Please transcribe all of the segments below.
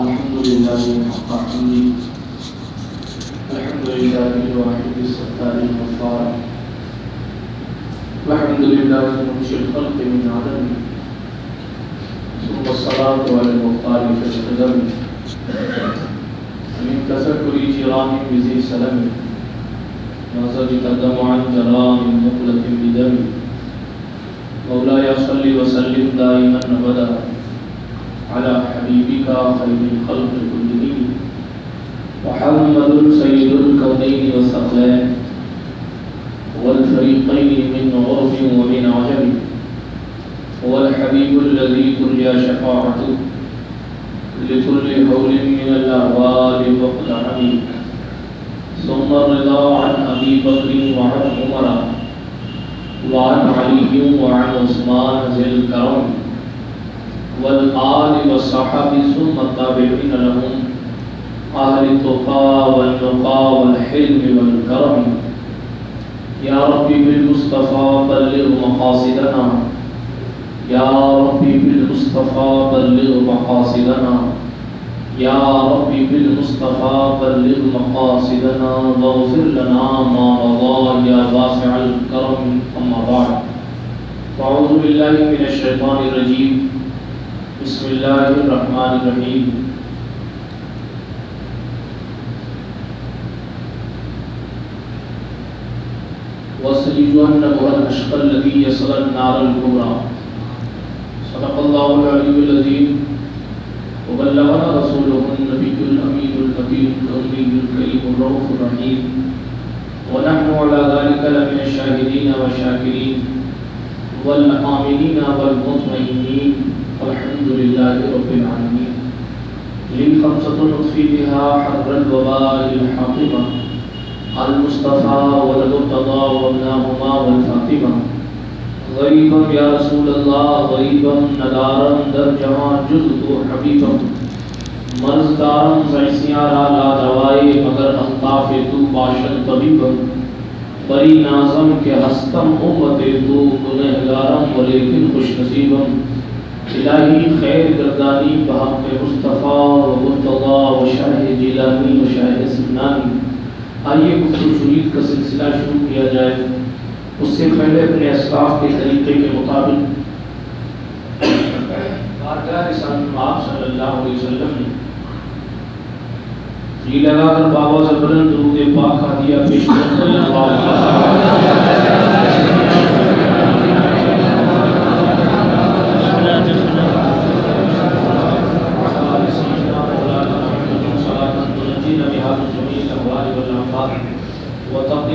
الحمد لله حق حمدي الحمد لله الواحد الستار الغفار الحمد لله منشئ الخلق من عدم ثم الصلاة على المختار في القدم من تذكر جيران بذي سلم نظرت الدم عن جرام مقلة بدم مولاي صل وسلم دائما ابدا على حبيبك خير الخلق كلهم. محمد سيد الكونين والثقلين والفريقين من عرب ومن عجم هو الحبيب الذي ترجى شفاعته لكل هول من الأهوال وقلعه ثم الرضا عن أبي بكر وعن عمر. وعن علي وعن عثمان ذي الكرم. والآل والصحابة ثم التابعين لهم، أهل التقى والنقى والحلم والكرم. يا ربي بالمصطفى بلغ مقاصدنا. يا ربي بالمصطفى بلغ مقاصدنا. يا ربي بالمصطفى بلغ مقاصدنا. واغفر لنا ما مضى يا واسع الكرم. أما بعد فأعوذ بالله من الشيطان الرجيم. بسم الله الرحمن الرحيم وسيجهنم الأشقى الذي يصل النار الكبرى صدق الله العلي العظيم. وبلغنا رسوله النبي الأمين المكين الأمي الكريم الرؤوف الرحيم. ونحن على ذلك لمن الشاهدين والشاكرين والآمنين والمطمئنين. والحمد لله رب العالمين. لي خمسة نطفي بها حر الوباء الحاطمة المصطفى والمرتضى وابناهما والفاطمة. غريبا يا رسول الله غريبا ندارا در جوان جزء حبيبا. مرزدارا زعسیارا لا دوائے مگر الطاف تو باشد طبیبا بری نازم کے ہستم امت تو گنہگارم ولیکن خوش نصیبا. الہی خیر گردانی بحق مصطفیٰ و مرتضی و شرح جیلانی و شرح سنانی۔ آئیے گفتگو شرید کا سلسلہ شروع کیا جائے۔ اس سے پہلے اپنے اسلاف کے طریقے کے مطابق۔ بارگاہ رسالت آپ صلی اللہ علیہ وسلم نے۔ جی لگا کر بابا سے بلند درود پاک ہدیہ پیش کرتے ہیں۔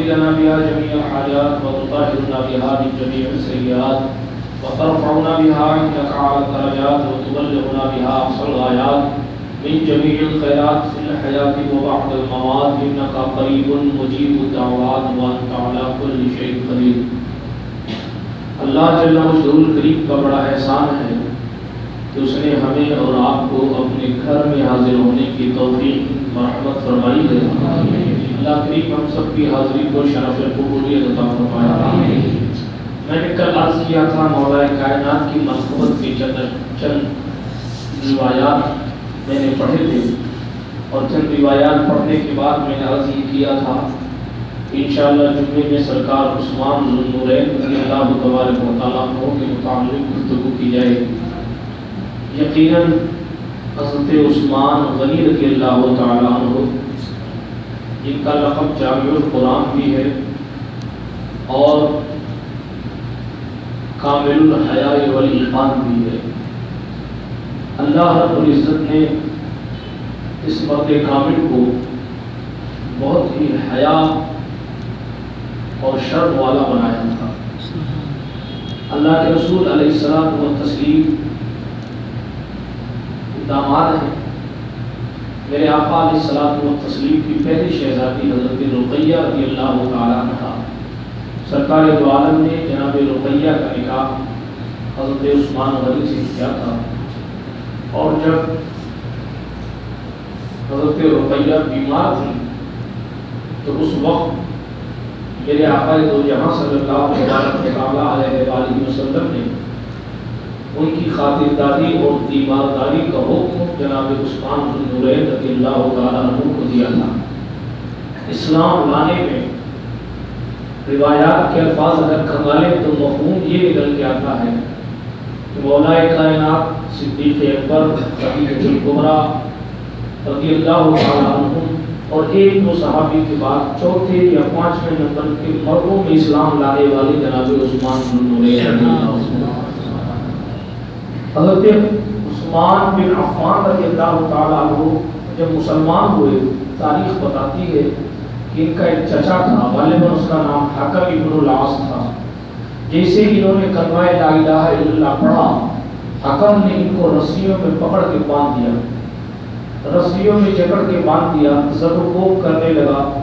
لنا بها جميع الحاجات وتطهرنا بها من جميع السيئات. وترفعنا بها عندك على الدرجات وتبلغنا بها اقصى الغايات. من جميع الخيرات في الحياة وبعد الممات، إنك قريب مجيب الدعوات وأنت على كل شيء قدير. اللہ جل مشہور کریم کا بڑا احسان ہے کہ اس نے ہمیں اور آپ کو اپنے گھر میں حاضر ہونے کی توفیق مرحمت فرمائی ہے، اللہ کریم ہم سب کی حاضری کو شرف قبولیت عطا فرمائے میں نے کل عرض کیا تھا مولا کائنات کی منقبت کی چند چند روایات میں نے پڑھے تھے۔ اور چند روایات پڑھنے کے بعد میں نے عرض یہ کیا تھا، انشاءاللہ جمعے میں سرکار عثمان ذوالنورین رضی اللہ تبارک و تعالیٰ عنہ کے متعلق گفتگو کی جائے۔ یقیناً حضرت عثمان غنی رضی اللہ تعالیٰ عنہ، جن کا لقب جامع القرآن بھی ہے، اور کامل الحیاء والعفان بھی ہے۔ اللہ رب العزت نے اس مرد کامل کو بہت ہی حیا اور شرم والا بنایا تھا۔ اللہ کے رسول علیہ السلام و تسلیم داماد ہیں۔ میرے آقا علیہ السلام و تسلیم کی پہلی شہزادی حضرت رقیہ رضی اللہ تعالیٰ عنہ سرکار دو عالم نے جناب رقیہ کا نکاح حضرت عثمان غنی سے کیا تھا۔ اور جب حضرت رقیہ بیمار تھی تو اس وقت میرے آقا دو جہاں صلی اللہ علیہ وسلم ان کی خاطرداری اور دیوارداری کا حکم جناب عثمان بن رضی اللہ تعالیٰ عنہ کو دیا تھا۔ اسلام لانے میں روایات کے الفاظ اگر کھنگالے تو مفہوم یہ نکل کے آتا ہے کہ مولا کائنات، صدیق اکبر صدیق القبرا رضی اللہ تعالیٰ عنہ اور ایک دو صحابی کے بعد چوتھے یا پانچویں نمبر کے مردوں میں اسلام لانے والے جناب عثمان بن حضرت عثمان بن عفان رضی اللہ تعالیٰ عنہ جب مسلمان ہوئے، تاریخ بتاتی ہے کہ ان کا ایک چچا تھا، غالباً اس کا نام حکم ابن العاص تھا۔ جیسے ہی انہوں نے کلمہ لا الہ الا اللہ پڑھا، حکم نے ان کو رسیوں میں پکڑ کے باندھ دیا۔ رسیوں میں جکڑ کے باندھ دیا زبر کوب کرنے لگا۔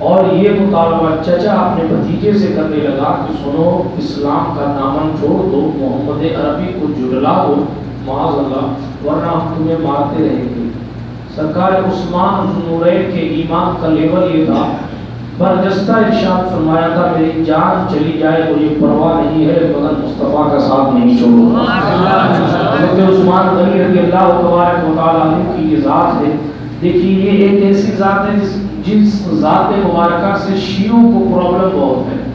اور یہ مطالبہ چچا اپنے بھتیجے سے کرنے لگا کہ سنو، اسلام کا دامن چھوڑ دو، محمد عربی کو جڑلا دو، معاذ اللہ، ورنہ ہم تمہیں مارتے رہیں گے۔ سرکار عثمان نورین کے ایمان کا لیول یہ تھا۔ برجستہ ارشاد فرمایا تھا، میری جان چلی جائے مجھے پرواہ نہیں ہے، مگر مصطفیٰ کا ساتھ نہیں چھوڑوں حضرت عثمان غنی رضی اللہ تبارک و تعالیٰ کی یہ ذات ہے۔ دیکھیے، یہ ایک ایسی ذات ہے جس جس ذات مبارکہ سے شیعوں کو پرابلم بہت ہے۔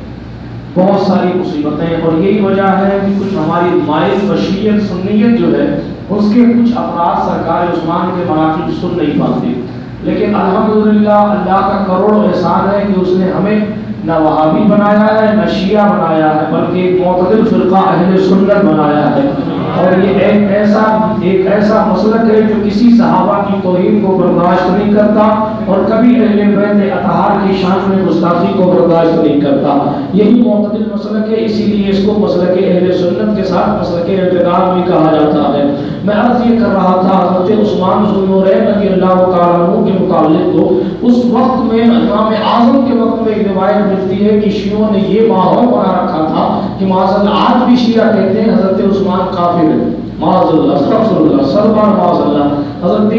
بہت ساری مصیبتیں اور یہی وجہ ہے کہ کچھ ہماری مائل بشیت سنیت جو ہے، اس کے کچھ افراد سرکار عثمان کے مراکب سن نہیں پاتے۔ لیکن الحمدللہ اللہ کا کروڑ احسان ہے کہ اس نے ہمیں نہ وہابی بنایا ہے، نہ شیعہ بنایا ہے، بلکہ ایک معتدل فرقہ اہل سنت بنایا ہے۔ اور یہ ایک ایسا ایک ایسا مسلک ہے جو کسی صحابہ کی توہین کو برداشت نہیں کرتا اور کبھی اہل بیت اطہار کی شان میں گستاخی کو برداشت نہیں کرتا۔ یہی معتدل مسلک ہے، اسی لیے اس کو مسلک اہل سنت کے ساتھ مسلک اعتدال بھی کہا جاتا ہے۔ میں عرض یہ کر رہا تھا، حضرت عثمان ذوالنورین رضی اللہ تعالیٰ عنہ کے متعلق تو اس وقت میں امام اعظم کے وقت میں ایک روایت ملتی ہے کہ شیعوں نے یہ ماحول بنا رکھا تھا کہ معاذ آج بھی شیعہ کہتے ہیں حضرت عثمان کافر معاذ اللہ استغفر اللہ سلمان معاذ اللہ حضرت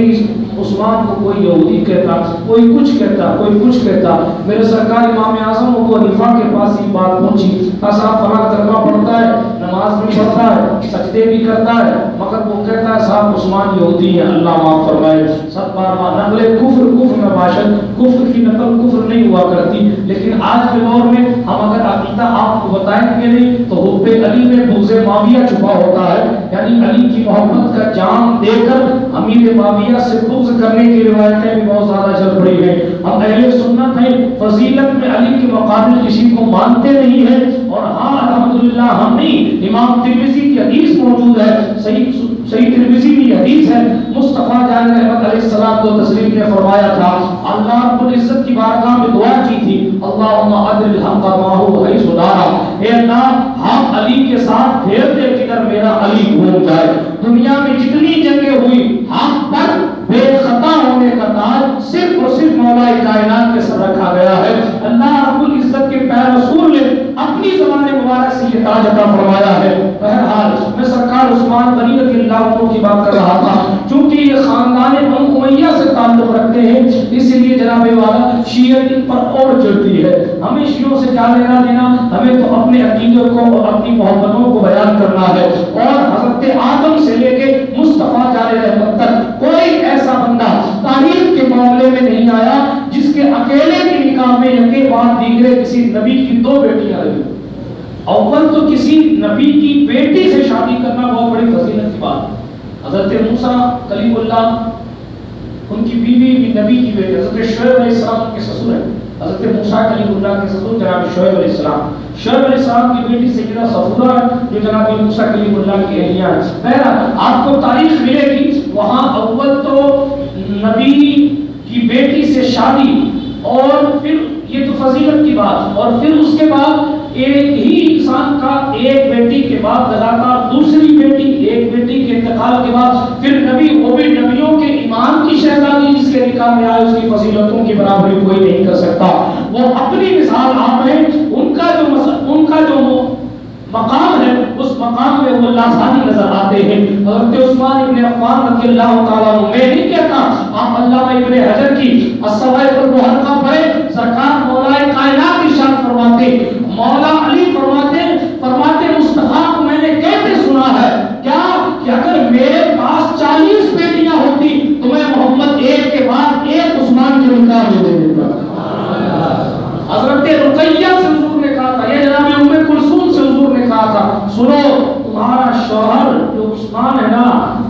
عثمان کو کوئی یہودی کہتا، کوئی کچھ کہتا، کوئی کچھ کہتا، میرے سرکار امام اعظم کو حنیفہ کے پاس یہ بات پہنچی صاحب فراغ تکوا پڑھتا ہے، نماز بھی پڑھتا ہے، سجدے بھی کرتا ہے مگر وہ کہتا ہے صاحب عثمان یہودی ہے اللہ معاف فرمائے۔ سب بار بار نقل کفر کفر میں باشد کفر کی نقل کفر نہیں ہوا کرتی۔ لیکن آج کے دور میں ہم اگر عقیدہ آپ کو بتائیں گے نہیں، تو حب علی میں بغض معاویہ چھپا ہوتا ہے۔ یعنی علی کی محبت کا جام دے کر امیر معاویہ سے بغض کرنے کی روایتیں بھی بہت زیادہ چل پڑی ہیں۔ ہم اہل سنت ہیں، فضیلت میں علی کے مقابل کسی کو مانتے نہیں ہیں۔ اور ہاں الحمدللہ، ہم نہیں، امام ترمذی کی حدیث موجود ہے۔ صحیح صحیح ترمذی کی حدیث ہے، مصطفیٰ جان رحمت علیہ السلام کو تسلیم نے فرمایا تھا، اللہ رب العزت کی بارگاہ میں دعا کی تھی، اللہم ادر الحق ما هو حیث دارا اے اللہ، ہم علی کے ساتھ پھیر دے کدھر میرا علی گھوم جائے۔ دنیا میں جتنی جنگیں ہوئی ہم پر بے خطا ہونے کا تاج صرف اور صرف مولا کائنات کے سر رکھا گیا ہے۔ اللہ رب العزت کے پیر رسول نے اپنی زبان مبارک سے یہ تاج عطا فرمایا ہے۔ بہرحال، میں سرکار عثمان غنی رضی اللہ عنہ کی بات کر رہا تھا۔ چونکہ یہ خاندان بنو امیہ سے تعلق رکھتے ہیں، اس لیے جناب والا شیعت پر اور چڑھتی ہے۔ ہمیں شیعوں سے کیا لینا دینا؟ ہمیں تو اپنے عقیدے کو اور اپنی محبتوں کو بیان کرنا ہے۔ اور حضرت آدم سے لے کے مصطفیٰ جارے رحمت تک کوئی ایسا بندہ تاریخ کے معاملے میں نہیں آیا۔ کے اکیلے کی نکاح میں یکے بعد دیگرے کسی نبی کی دو بیٹیاں رہی اول تو کسی نبی کی بیٹی سے شادی کرنا بہت بڑی فضیلت کی بات۔ حضرت موسیٰ کلیم اللہ، ان کی بیوی بھی نبی کی بیٹی، حضرت شعیب علیہ السلام کے سسر ہے حضرت موسیٰ کلیم اللہ کے سسر جناب شعیب علیہ السلام۔ شعیب علیہ السلام کی بیٹی سیدہ صفورہ جو جناب موسیٰ کلیم اللہ کی اہلیہ ہے پہلا آپ کو تاریخ ملے گی۔ وہاں اول تو نبی کی بیٹی سے شادی اور پھر یہ تو فضیلت کی بات، اور پھر اس کے بعد ایک ہی انسان کا ایک بیٹی کے بعد لگاتار دوسری بیٹی، ایک بیٹی کے انتقال کے بعد پھر نبی وہ بھی نبیوں کے ایمان کی شہزادی جس کے نکاح میں آئے، اس کی فضیلتوں کی برابری کوئی نہیں کر سکتا۔ وہ اپنی مثال آپ ہیں، ان کا جو ان کا جو مقام ہے اس مقام میں وہ لاسانی نظر آتے ہیں۔ حضرت عثمان ابن عفان رضی اللہ تعالیٰ عنہ، میں نہیں کہتا آپ اللہ ابن حجر کی السوائے پر محرقہ پڑے سرکار مولا کائنات ارشاد فرماتے مولا علی فرماتے فرماتے مصطفیٰ کو میں نے کہتے سنا ہے کیا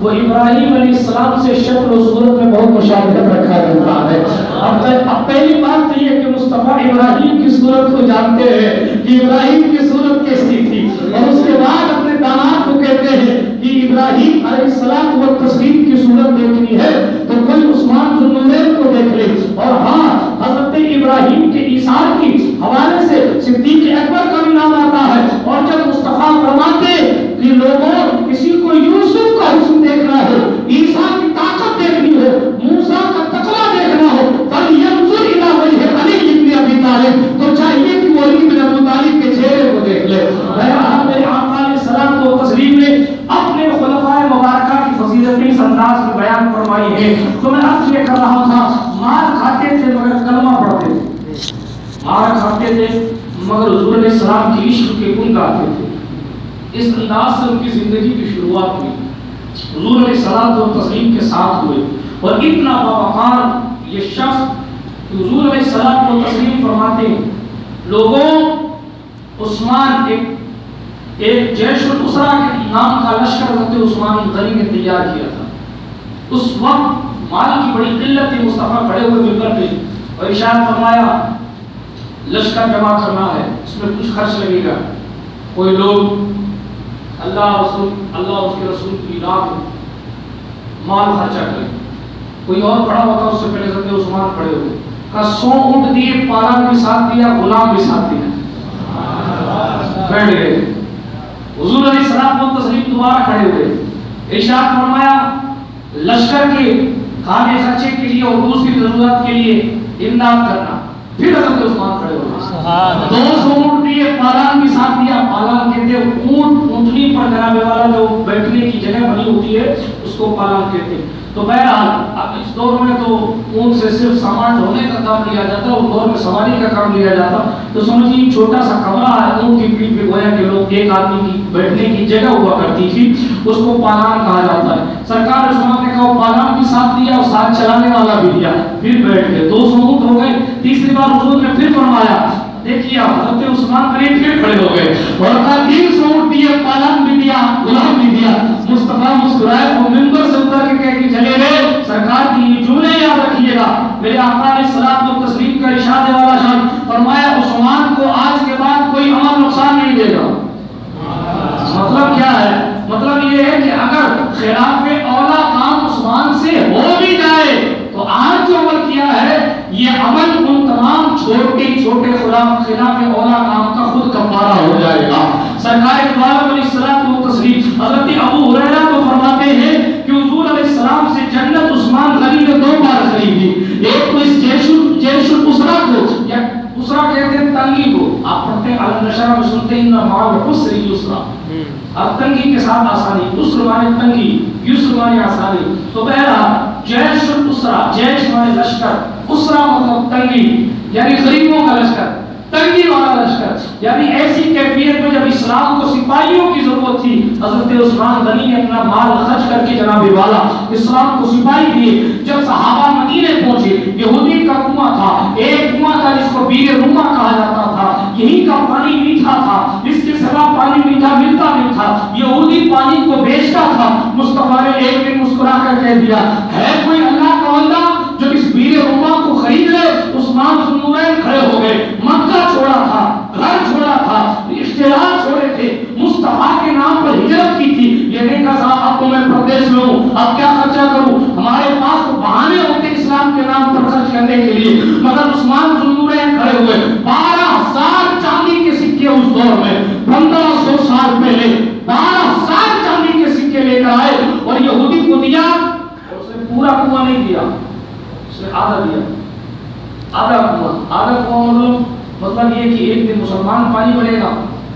وہ ابراہیم علیہ السلام سے شکل و صورت میں بہت مشابہت رکھا جاتا ہے اب اب پہلی بات تو یہ کہ مصطفیٰ ابراہیم کی صورت کو جانتے ہیں کہ ابراہیم مگر حضور علیہ السلام کی عشق کے گن گاتے تھے۔ اس انداز سے ان کی زندگی کی شروعات ہوئی۔ حضور علیہ السلام و تسلیم کے ساتھ ہوئے۔ اور اتنا باوقار یہ شخص حضور علیہ السلام و تسلیم فرماتے ہیں۔ لوگوں، عثمان ایک ایک جیش الاسرا کے نام کا لشکر حضرت عثمان غنی نے تیار کیا تھا۔ اس وقت مال کی بڑی قلت تھی، مصطفیٰ کھڑے ہوئے ممبر پہ اور ارشاد فرمایا لشکر جمع کرنا ہے، اس میں کچھ خرچ لگے گا۔ کوئی لوگ اللہ رسول، اللہ اس کے رسول کی راہ مال خرچہ کرے کوئی اور کھڑا ہوا تھا، اس سے پہلے حضرت عثمان کھڑے ہوئے۔ کا سو اونٹ دیے پالان بھی ساتھ دیا، غلام بھی ساتھ دیا۔ بیٹھ گئے۔ حضور علیہ السلام کو تسلیم دوبارہ کھڑے ہوئے۔ ارشاد فرمایا، لشکر کے کھانے خرچے کے لیے اور دوسری ضرورت کے لیے امداد کرنا۔ پھر حضرت عثمان کھڑے دو سو اونٹ دیے پالان بھی ساتھ دیا۔ پالان کہتے اونٹ اونٹنی پر والا جو بیٹھنے کی جگہ بنی ہوتی ہے اس کو پالان کہتے ہیں۔ تو بہرحال، اب اس دور میں تو اون سے صرف سامان ڈھونے کا کام لیا جاتا اس دور میں سواری کا کام لیا جاتا۔ تو سمجھیے چھوٹا سا کمرہ ہے اون کی پیٹ پہ گویا کہ لوگ ایک آدمی کی بیٹھنے کی جگہ ہوا کرتی تھی، اس کو پالان کہا جاتا ہے۔ سرکار عثمان نے کہا، پالان بھی ساتھ دیا اور ساتھ چلانے والا بھی دیا۔ پھر بیٹھ گئے، دو سو ہو گئے، تیسری بار حضور نے پھر فرمایا دیکھیے، آپ حضرت عثمان قریب پھر کھڑے ہو گئے۔ اور کہا تین سو اونٹ دیے پالان بھی دیا، غلام بھی دیا۔ مصطفیٰ مسکرائے وہ ممبر سے اتر کے کہہ کے چلے گئے، سرکار کی یہ جملے یاد رکھیے گا۔ میرے آقا علیہ السلام کو تسلیم کا ارشاد والا شان۔ فرمایا، عثمان کو آج کے بعد کوئی عمل نقصان نہیں دے گا۔ مطلب کیا ہے؟ مطلب یہ ہے کہ اگر خلاف اولا کام عثمان سے ہو بھی جائے، تو آج جو عمل کیا ہے یہ عمل ان تمام چھوٹے چھوٹے خلاف خلاف اولا کام کا خود کفارہ ہو جائے گا۔ سرکار اقبال علیہ السلام کو تسلیم حضرت ابو ہریرہ کو فرماتے ہیں کہ حضور علیہ السلام سے جنت عثمان غنی نے دو بار خریدی۔ ایک تو اس جیش جیش الاسرا کو یا اسرا کہتے ہیں تنگی کو آپ پڑھتے ہیں النشرہ میں سنتے ہیں نہ مال اسری اسرا اب تنگی کے ساتھ آسانی اسر مانے تنگی یسر مانے آسانی۔ تو بہرحال جیش الاسرا جیش مانے لشکر اسرا مطلب تنگی یعنی غریبوں کا لشکر۔ تنگی والا لشکر یعنی ایسی کیفیت میں جب اسلام کو سپاہیوں کی ضرورت تھی، حضرت عثمان غنی نے اپنا مال خرچ کر کے جناب والا اسلام کو سپاہی دیے۔ جب صحابہ مدینے پہنچے، یہودی کا کنواں تھا، ایک کنواں تھا جس کو بیر روما کہا جاتا تھا۔ یہی کا پانی میٹھا تھا اس کے سوا پانی میٹھا ملتا نہیں تھا۔ یہودی پانی کو بیچتا تھا، مصطفیٰ نے ایک دن مسکرا کر کہہ دیا، ہے کوئی جو اس بیر روما کو خرید لے، عثمان ذوالنورین کھڑے ہو گئے۔ مکہ چھوڑا تھا، گھر چھوڑا تھا اشتہار چھوڑے تھے۔ مصطفیٰ کے نام پر ہجرت کی تھی۔ یہ نہیں کہا صاحب، اب تو میں پردیش میں ہوں، اب کیا خرچہ کروں؟ ہمارے پاس تو بہانے ہوتے اسلام کے نام پر خرچ کرنے کے لیے۔ مگر عثمان ذوالنورین کھڑے ہوئے۔ بارہ ہزار چاندی کے سکے اس دور میں، پندرہ سو سال پہلے۔ بارہ ہزار چاندی کے سکے لے کر آئے اور یہودی کو دیا، اور اس نے پورا کنواں نہیں دیا۔ اس میں آدھا دیا۔ آدھا کنواں آدھا کنواں مطلب مطلب یہ کہ ایک دن مسلمان پانی بھرے گا،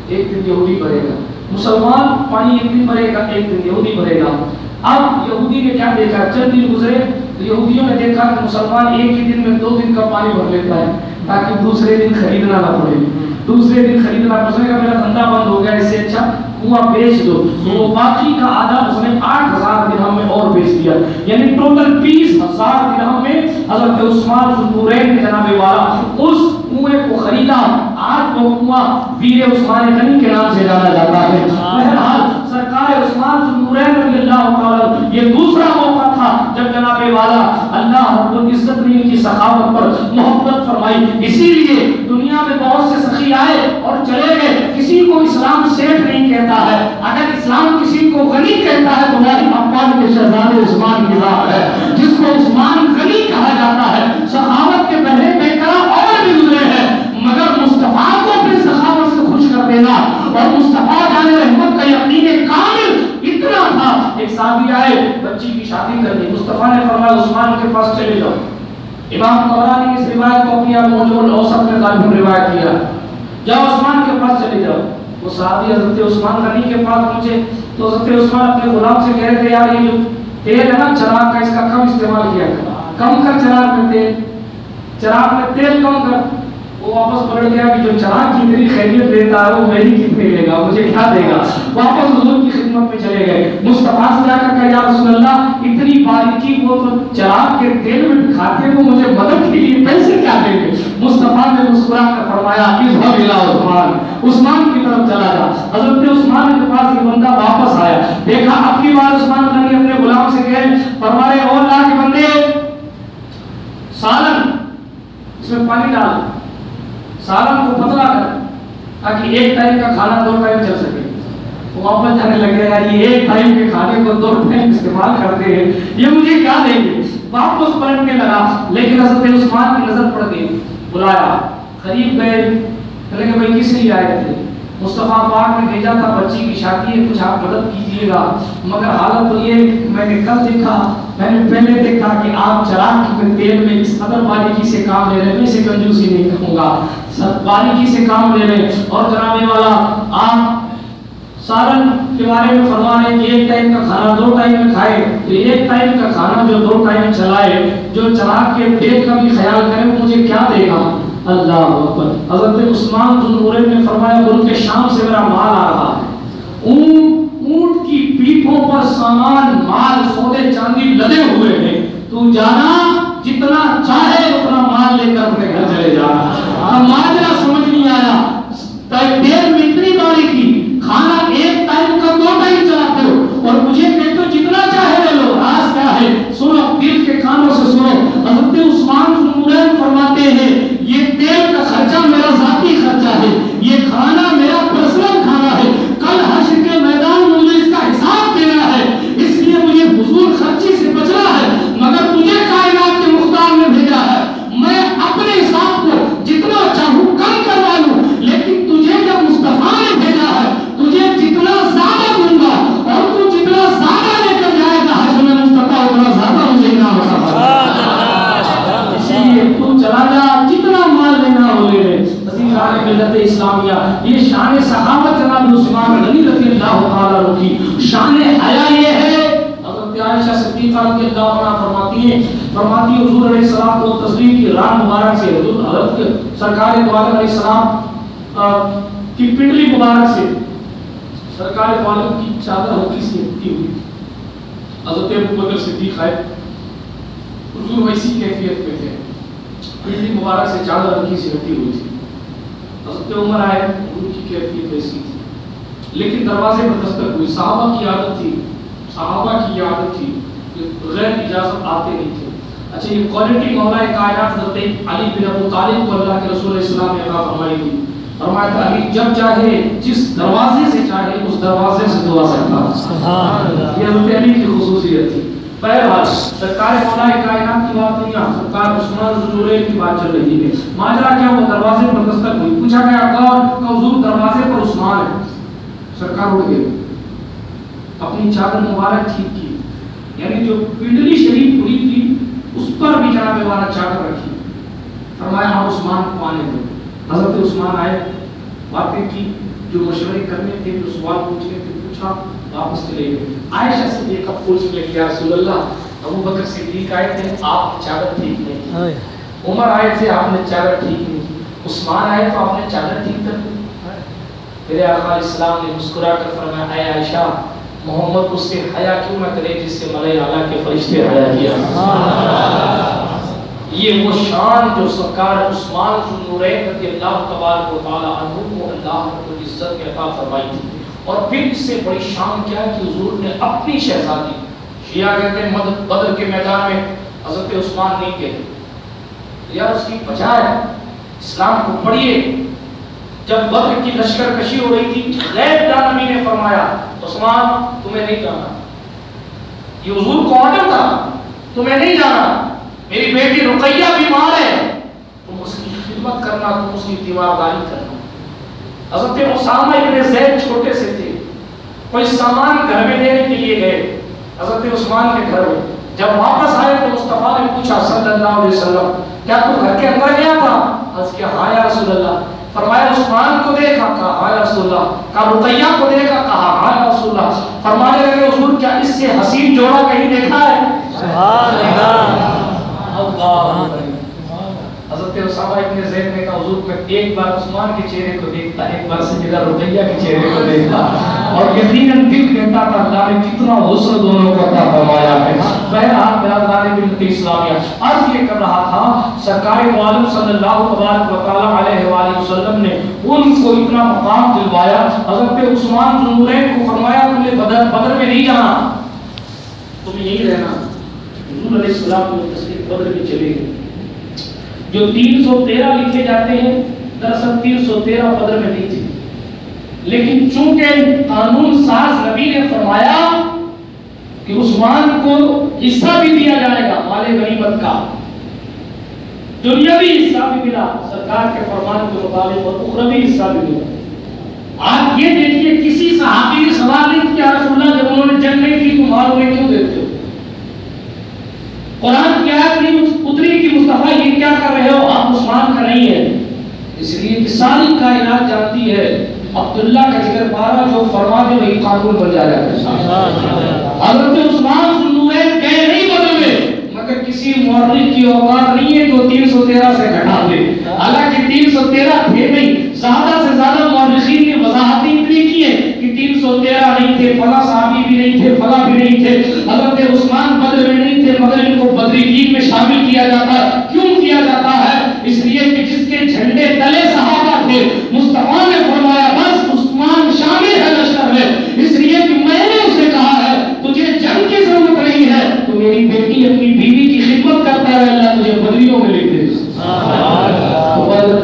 ایک دن یہودی بھرے گا۔ مسلمان پانی ایک دن بھرے گا، ایک دن یہودی بھرے گا۔ اب یہودی نے کیا دیکھا؟ چند دن گزرے، تو یہودیوں نے دیکھا کہ مسلمان ایک ہی دن میں دو دن کا پانی بھر لیتا ہے، تاکہ دوسرے دن خریدنا نہ پڑے۔ دوسرے دن خریدنا اس نے کہا میرا دھندا بند ہو گیا اس سے اچھا کنواں بیچ دو۔ تو وہ باقی کا آدھا اس نے آٹھ ہزار درہم میں اور بیچ دیا۔ یعنی ٹوٹل بیس ہزار درہم میں حضرت عثمان ذوالنورین نے جناب والا اس کنویں کو خریدا۔ آج وہ کنواں ویر عثمان غنی کے نام سے جانا جاتا ہے۔ بہرحال سرکار عثمان ذوالنورین رضی اللہ تعالی یہ دوسرا موقع تھا جب جناب والا اللہ رب العزت نے ان کی سخاوت پر محبت فرمائی۔ اسی لیے دنیا میں بہت سے سخی آئے اور چلے گئے۔ کسی کو اسلام سیٹ نہیں کہتا ہے۔ اگر اسلام کسی کو غنی کہتا ہے تو ہماری افغان کے شہزادے عثمان کی بات ہے، جس کو عثمان غنی کہا جاتا ہے۔ سخاوت کے پہلے بے کرم اور بھی گزرے ہیں، مگر مصطفیٰ کو اپنی سخاوت سے خوش کر دینا اور ایک صحابی آئے، بچی کی شادی کرنی مصطفیٰ نے فرمایا، عثمان کے پاس چلے جاؤ۔ امام طبرانی نے اس روایت کو اپنی موجود الاوسط میں غالب روایت کیا۔ جاؤ، عثمان کے پاس چلے جاؤ۔ وہ صحابی حضرت عثمان غنی کے پاس پہنچے۔ تو حضرت عثمان اپنے غلام سے کہہ رہے تھے، یار، یہ جو تیل ہے نا، چراغ کا اس کا کم استعمال کیا کر۔ کم کر چراغ میں تیل۔ چراغ میں تیل کم کر۔ وہ واپس پلٹ گیا کہ جو چراغ کی میری خیریت دیتا ہے، وہ میری کتنی لے گا مجھے کیا دے گا؟ واپس حضور کی خدمت میں چلے گئے۔ مصطفیٰ سے جا کر کہا، یا رسول اللہ، اتنی باریکی وہ تو چراغ کے تیل میں دکھاتے وہ مجھے مدد کے لیے پیسے کیا دیں گے؟ مصطفیٰ نے مسکرا کر فرمایا اذهب الى عثمان۔ عثمان کی طرف چلا جا۔ حضرت عثمان کے پاس یہ بندہ واپس آیا۔ دیکھا اپنی بار عثمان غنی اپنے غلام سے کہے فرمائے او اللہ کے بندے، سالن، اس میں پانی ڈال۔ سالن کو پتلا کر تاکہ ایک ٹائم کا کھانا دو ٹائم چل سکے۔ وہ واپس جانے لگے یار، یہ ایک ٹائم کے کھانے کو دو ٹائم استعمال کرتے ہیں۔ یہ مجھے کیا دیں گے؟ واپس پلٹنے لگا۔ لیکن حضرت عثمان کی نظر پڑ گئی۔ بلایا، قریب گئے۔ کہ بھائی کس لیے آئے تھے؟ مصطفیٰ پاک نے بھیجا تھا، بچی کی شادی ہے، کچھ آپ مدد کیجیے گا۔ مگر حالت تو یہ میں نے کل دیکھا، میں نے پہلے دیکھا کہ آپ چراغ کی تیل میں اس قدر باریکی سے کام لے رہے میں سے کنجوسی نہیں کہوں گا۔ سب باریکی سے کام لے رہے اور جناب والا، آپ سالن کے بارے میں فرما رہے کہ ایک ٹائم کا کھانا دو ٹائم میں کھائے، تو ایک ٹائم کا کھانا جو دو ٹائم چلائے، جو چراغ کے پیٹ کا بھی خیال کرے مجھے کیا دے گا؟ اللہ اکبر۔ حضرت عثمان ذوالنورین نے فرمایا ملک شام سے میرا مال آ رہا ہے۔ اونٹ اونٹ کی پیٹھوں پر سامان، مال، سودے، چاندی لدے ہوئے ہیں۔ تو جانا جتنا چاہے اتنا مال لے کر اپنے گھر چلے جانا اب ماجرا سمجھ نہیں آیا۔ تیل میں اتنی باری کی کھانا یہ شان صحابت جناب عثمان غنی رضی اللہ تعالیٰ عنہ کی شان حیا یہ ہے۔ حضرت عائشہ صدیقہ رضی اللہ عنہ فرماتی ہیں فرماتی ہیں، حضور علیہ السلام کو تصویر کی ران مبارک سے، حضور حضرت سرکار دو عالم علیہ السلام کی پنڈلی مبارک سے، سرکار دو عالم کی چادر ہلکی سی ہٹی ہوئی۔ حضرت ابو بکر صدیق آئے۔ حضور ویسی کیفیت میں تھے۔ پنڈلی مبارک سے چادر ہلکی سی ہٹی ہوئی تھی۔ حضرت عمر آئے ان کی کیفیت ویسی تھی۔ لیکن دروازے پر دستک ہوئی۔ صحابہ کی عادت تھی صحابہ کی عادت تھی کہ غیر اجازت آتے نہیں تھے۔ اچھا یہ کوالٹی مولا کائنات حضرت علی بن ابو طالب کو اللہ کے رسول السلام نے عطا فرمائی تھی۔ فرمایا تھا علی جب چاہے جس دروازے سے چاہے اس دروازے سے دعا سکتا سبحان اللہ۔ یہ حضرت علی کی خصوصیت تھی۔ بہرحال سرکار مولا کائنات کی بات نہیں ہے، سرکار عثمان ذوالنورین کی بات چل رہی ہے۔ ماجرا کیا وہ دروازے پر دستک ہوئی؟ پوچھا گیا، کون؟ کہ حضور دروازے پر عثمان ہے؟ سرکار اٹھ گئے۔ اپنی چادر مبارک ٹھیک کی۔ یعنی جو پنڈلی شریف ہوئی تھی، اس پر بھی جناب والا چادر رکھی۔ فرمایا ہم عثمان کو آنے دو حضرت عثمان آئے، باتیں کی، جو مشورے کرنے تھے، جو سوال پوچھنے تھے، پوچھا۔ واپس چلے گئے۔ عائشہ صدیقہ پوچھ لے کہ یا رسول اللہ ابو بکر صدیق آئے تھے آپ چادر ٹھیک نہیں۔ عمر آئے تھے آپ نے چادر ٹھیک نہیں۔ عثمان آئے تو آپ نے چادر ٹھیک کر میرے آقا علیہ السلام نے مسکرا کر فرمایا اے عائشہ محمد اس سے حیا کیوں نہ کرے جس سے ملائے اعلیٰ کے فرشتے حیا کیا۔ یہ وہ شان جو سرکار عثمان رضی اللہ تبارک و تعالی عنہ کو اللہ رب العزت نے عطا فرمائی تھی۔ اور پھر اس سے بڑی شان کیا ہے کہ حضور نے اپنی شہزادی شیعہ کہتے ہیں بدر کے میدان میں حضرت عثمان نہیں تھے یا اس کی وجہ ہے، اسلام کو پڑھیے۔ جب بدر کی لشکر کشی ہو رہی تھی غیر جانبی نے فرمایا، عثمان، تمہیں نہیں جانا۔ یہ حضور کو آرڈر تھا، تمہیں نہیں جانا۔ میری بیٹی رقیہ بیمار ہے۔ تم اس کی خدمت کرنا، تم اس کی دیوارداری کرنا۔ حضرت اسامہ ابن زید چھوٹے سے تھے۔ کوئی سامان گھر میں دینے کے لیے گئے۔ حضرت عثمان کے گھر میں۔ جب واپس آئے تو مصطفیٰ نے پوچھا صلی اللہ علیہ وسلم کیا تو گھر کے اندر گیا تھا؟ حضرت کیا ہاں یا رسول اللہ فرمایا عثمان کو دیکھا۔ کہا ہاں یا رسول اللہ کہا رقیہ کو دیکھا۔ کہا ہاں یا رسول اللہ فرمانے لگے حضور کیا اس سے حسین جوڑا کہیں دیکھا ہے؟ سبحان اللہ۔ اللہ۔ حضرت اسامہ ابن زید نے کہا، حضور میں ایک بار عثمان کے چہرے کو دیکھتا، ایک بار سیدہ رقیہ کے چہرے کو دیکھتا۔ اور یقیناً دل کہتا تھا، اللہ نے کتنا حسن دونوں کو عطا فرمایا۔ ہے بہرحال برادران ملت اسلامیہ، عرض یہ کر رہا تھا، سرکار معلوم صلی اللہ تبارک و تعالی علیہ وآلہ وسلم نے ان کو اتنا مقام دلوایا، حضرت عثمان نورین کو فرمایا تمہیں بدر بدر میں نہیں جانا۔ تمہیں یہی رہنا۔ حضور علیہ السلام کو تصدیق بدر میں چلے گئے۔ جو تین سو تیرہ لکھے جاتے ہیں، دراصل تین سو تیرہ بدر میں نہیں تھے لیکن چونکہ قانون ساز نبی نے فرمایا کہ عثمان کو حصہ بھی دیا جائے گا مال غنیمت کا، دنیاوی حصہ بھی ملا، سرکار کے فرمان کے مطابق اور اخروی حصہ بھی ملا۔ آپ یہ دیکھیے، کسی صحابی نے سوال نہیں کیا، رسول اللہ جب انہوں نے جنگ نہیں کی تو مال انہیں کیوں دیتے ہو قرآن کی آیت نہیں اتری کی مصطفیٰ یہ کیا کر رہے ہو؟ آپ عثمان کا نہیں ہے اس لیے کہ ساری کائنات جانتی ہے، عبداللہ کا ذکر پارا جو فرما دے وہی قانون بن جائے گا حضرت عثمان ذوالنورین گئے نہیں بدلے مگر کسی مورخ کی اوقات نہیں ہے تو تین سو تیرہ سے گھٹا دے۔ حالانکہ تین سو تیرہ تھے نہیں زیادہ سے زیادہ مورخین نے وضاحتیں اتنی کی ہے تین سو تیرہ نہیں تھے فلاں صحابی بھی نہیں تھے فلاں بھی نہیں تھے۔ حضرت عثمان بدر میں نہیں تھے مگر ان کو بدری دین میں شامل کیا جاتا کیوں کیا جاتا ہے؟ اس لیے کہ جس کے جھنڈے تلے صحابہ تھے مصطفیٰ نے فرمایا بس عثمان شامل ہے لشکر میں۔ اس لیے کہ میں نے اسے کہا ہے تجھے جنگ کی ضرورت نہیں ہے۔ تو میری بیٹی اپنی بیوی کی خدمت کرتا ہے اللہ تجھے بدریوں میں لکھ دے۔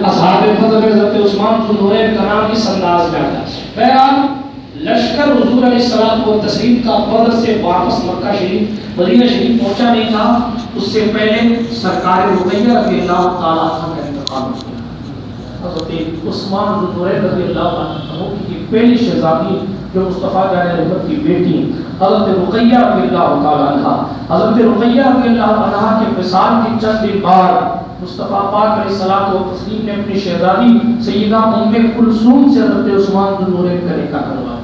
اصحاب فضل حضرت عثمان کا نام اس انداز میں آتا ہے۔ بہرحال لشکر حضور علیہ السلام و تسلیم کا بدر سے واپس مکہ شریف، مدینہ شریف پہنچا نہیں تھا۔ اس سے پہلے سرکار رقیہ رضی اللہ تعالیٰ عنہ کا انتقال ہو حضرت عثمان ذو رضی اللہ عنہ کی پہلی شہزادی جو مصطفیٰ جان رحمت کی بیٹی حضرت رقیہ رضی اللہ تعالیٰ عنہ۔ حضرت رقیہ رضی اللہ عنہ کے وصال کی چند دن بعد مصطفیٰ پاک علیہ السلام و تسلیم نے اپنی شہزادی سیدہ ام کلثوم سے حضرت عثمان ذو نورین کا نکاح کروا دیا۔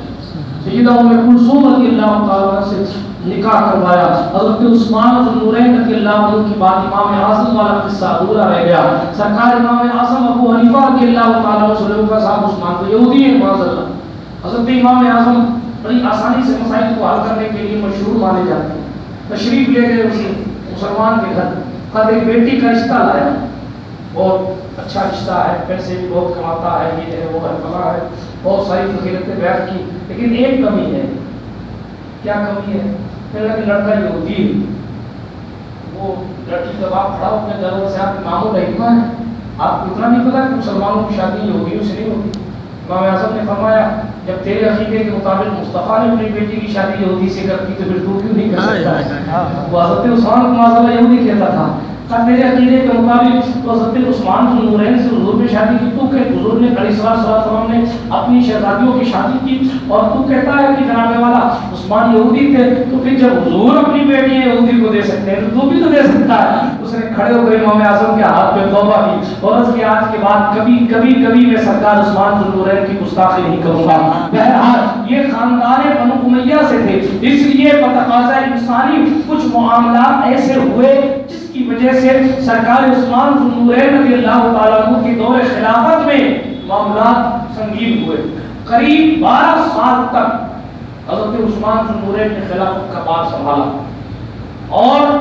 سیدہ ام کلثوم رضی اللہ تعالیٰ سے نکاح کروایا۔ حضرت عثمان ذو نورین رضی اللہ عنہ کی بات امام اعظم والا قصہ ادھورا رہ گیا۔ سرکار امام اعظم ابو حنیفہ رضی اللہ تعالیٰ عنہ صلی اللہ صاحب عثمان کو یہودی ہے معاذ اللہ حضرت امام اعظم بڑی آسانی سے مسائل کو حل کرنے کے لیے مشہور مانے جاتے ہیں۔ تشریف لے گئے اسے مسلمان کے گھر۔ خد ایک بیٹی کا رشتہ لایا۔ بہت اچھا رشتہ ہے، پیسے بھی بہت کماتا ہے، یہ ہے، وہ ہے، فلاں ہے۔ بہت ساری فضیلتیں بیان کی لیکن ایک کمی ہے۔ کیا کمی ہے؟ پہلا کہ لڑکا یہودی وہ لڑکی جب آپ کھڑا اپنے گھروں سے آپ ماموں رہنما ہے آپ کو اتنا نہیں پتا کہ مسلمانوں کی شادی یہودیوں سے نہیں ہوتی امام اعظم نے فرمایا جب تیرے عقیدے کے مطابق مصطفیٰ نے اپنی بیٹی کی شادی یہودی سے کر کی تو پھر تو کیوں نہیں کر سکتا؟ وہ حضرت عثمان کو اللہ یہودی کہتا تھا۔ کہ میرے عقیدے کے مطابق، تو حضرت عثمان ذو نورین سے حضور نے شادی کی، تو کہ حضور نے علیہ الصلوۃ والسلام نے اپنی شہزادیوں کی شادی کی اور تو کہتا ہے کہ جناب والا، عثمان یہودی تھے، تو پھر جب حضور اپنی بیٹی یہودی کو دے سکتے ہیں، تو بھی تو دے سکتا ہے۔ اس نے کھڑے ہو کر امام اعظم کے ہاتھ پہ توبہ کی اور اس کے آج کے بعد کبھی کبھی کبھی میں سرکار عثمان ذو نورین کی گستاخی نہیں کروں گا۔ بہرحال، یہ خاندان بنو امیہ سے تھے، اس لیے بتقاضا انسانی کچھ معاملات ایسے ہوئے جس کی وجہ سے سرکار عثمان ذو رضی اللہ تعالیٰ عنہ کی دور خلافت میں معاملات سنگین ہوئے۔ قریب بارہ سال تک حضرت عثمان ذو نے خلافت کا بار سنبھالا۔ اور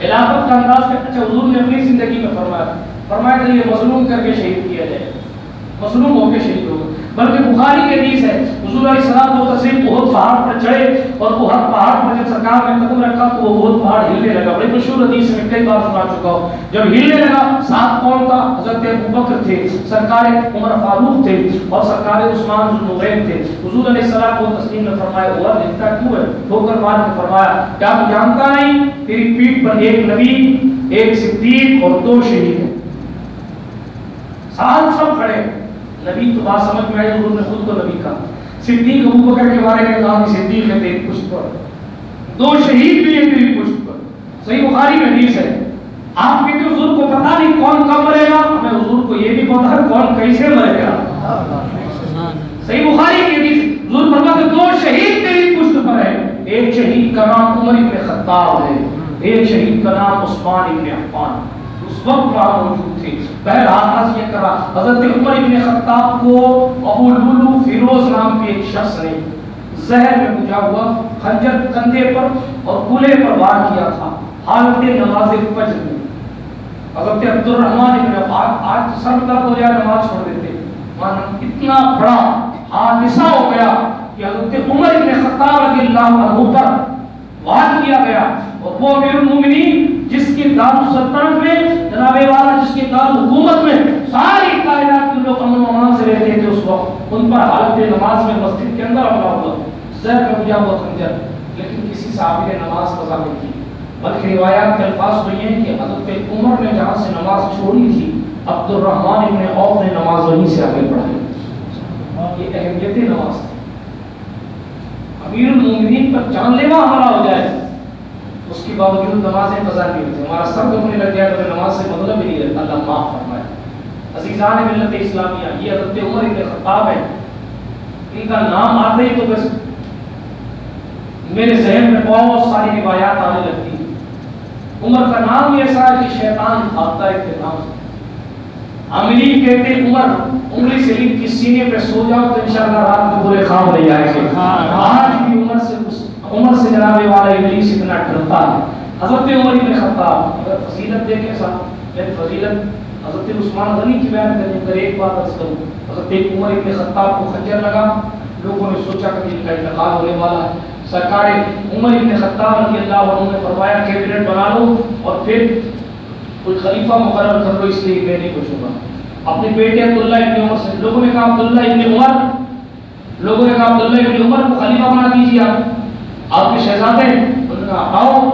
خلافت کا انداز کا اچھا حضور نے اپنی زندگی میں فرمایا فرمایا کہ یہ مظلوم کر کے شہید کیا جائے۔ مظلوم ہو کے شہید ہو بلکہ بخاری کے حدیث ہے، حضور علیہ السلام و تسلیم بہت پہاڑ پر چڑھے اور بہت پہاڑ پر جب سرکار نے قدم رکھا تو وہ بہت پہاڑ ہلنے لگا۔ بڑی مشہور حدیث میں کئی بار سنا چکا ہوں۔ جب ہلنے لگا، ساتھ کون تھا؟ حضرت ابو بکر تھے، سرکار عمر فاروق تھے اور سرکار عثمان ذوالنورین تھے۔ حضور علیہ السلام و تسلیم نے فرمایا اور ہلتا کیوں ہے؟ ٹھوکر مار کے فرمایا، کیا تو جانتا نہیں، تیری پیٹھ پر ایک نبی، ایک صدیق اور دو شہید ہیں۔ ساتھ سب کھڑے۔ نبی تو بات سمجھ میں آئی حضور نے خود کو نبی کہا۔ صدیق ابو بکر کے بارے میں کہا کہ صدیق ہے، تیری پشت پر۔ دو شہید بھی ہیں تیری پشت پر۔ صحیح بخاری میں حدیث ہے۔ آپ کہتے ہیں حضور کو پتا نہیں کون کب مرے گا، ہمیں حضور کو یہ بھی پتا ہے کون کیسے مرے گا۔ صحیح بخاری کی حدیث حضور فرماتے دو شہید تیری پشت پر ہے ایک شہید کا نام عمر ابن خطاب ہے۔ ایک شہید کا نام عثمان ابن عفان۔ ہے اس وقت وہاں موجود تھے بہرحال عرض یہ کرا حضرت عمر ابن خطاب کو ابو لولو فیروز نام کے ایک شخص نے زہر میں بجھا ہوا، خنجر کندھے پر اور کولے پر وار کیا تھا۔ حالت نماز فجر میں۔ حضرت عبد الرحمن ابن عفان آج سر درد ہو جائے، نماز چھوڑ دیتے۔ مانا اتنا بڑا حادثہ ہو گیا کہ حضرت عمر ابن خطاب رضی اللہ عنہ پر وار کیا گیا۔ اور وہ امیر المومنین جس کی دار سلطنت میں، جناب والا جس کی دار حکومت میں ساری کائنات کے لوگ امن و امان سے رہتے تھے اس وقت، ان پر حالت نماز میں مسجد کے اندر حملہ ہوا۔ زہر میں مجھا ہوا خنجر لیکن کسی صحابی نے نماز قضا نہیں کی۔ بلکہ روایات کے الفاظ تو یہ ہیں کہ حضرت عمر نے جہاں سے نماز چھوڑی تھی عبد الرحمن ابن عوف نے نماز وہیں سے آگے پڑھائی یہ اہمیت نماز تھی امیر المومنین پر جان لیوا حملہ ہو جائے۔ اس کے باوجود نمازیں قضا نہیں ہوتی ہمارا سب دکھنے لگ گیا تو نماز سے مطلب ہی نہیں رہتا اللہ معاف فرمائے۔ عزیزان ملت اسلامیہ یہ حضرت عمر ابن خطاب ہے ان کا نام آتے ہی تو بس میرے ذہن میں بہت ساری روایات آنے لگتی ہیں۔ عمر کا نام ہی ایسا ہے کہ شیطان بھاگتا ہے نام سے۔ عاملین کہتے ہیں عمر انگلی سے لکھ کے سینے پہ سو جاؤ تو انشاءاللہ رات میں پورے خواب نہیں آئے گے۔ آج بھی عمر سے عمر سے جناب والا ابلیس اتنا ڈرتا ہے۔ حضرت عمر ابن خطاب، اگر فضیلت دیکھیں صاحب میں فضیلت حضرت عثمان غنی کی بیان کریں، اگر ایک بات عرض کروں، حضرت عمر ابن خطاب کو خنجر لگا، لوگوں نے سوچا کہ ان کا انتقال ہونے والا ہے۔ سرکار عمر ابن خطاب رضی اللہ عنہ نے فرمایا، کیبنٹ بنا لو اور پھر کوئی خلیفہ مقرر کر لو، اس لیے میں نہیں پوچھوں گا۔ اپنے بیٹے عبداللہ ابن عمر سے، لوگوں نے کہا، عبداللہ ابن عمر، لوگوں نے کہا، عبداللہ ابن عمر کو خلیفہ بنا دیجیے آپ۔ آپ کے شہزادے انہوں نے کہا، آؤ،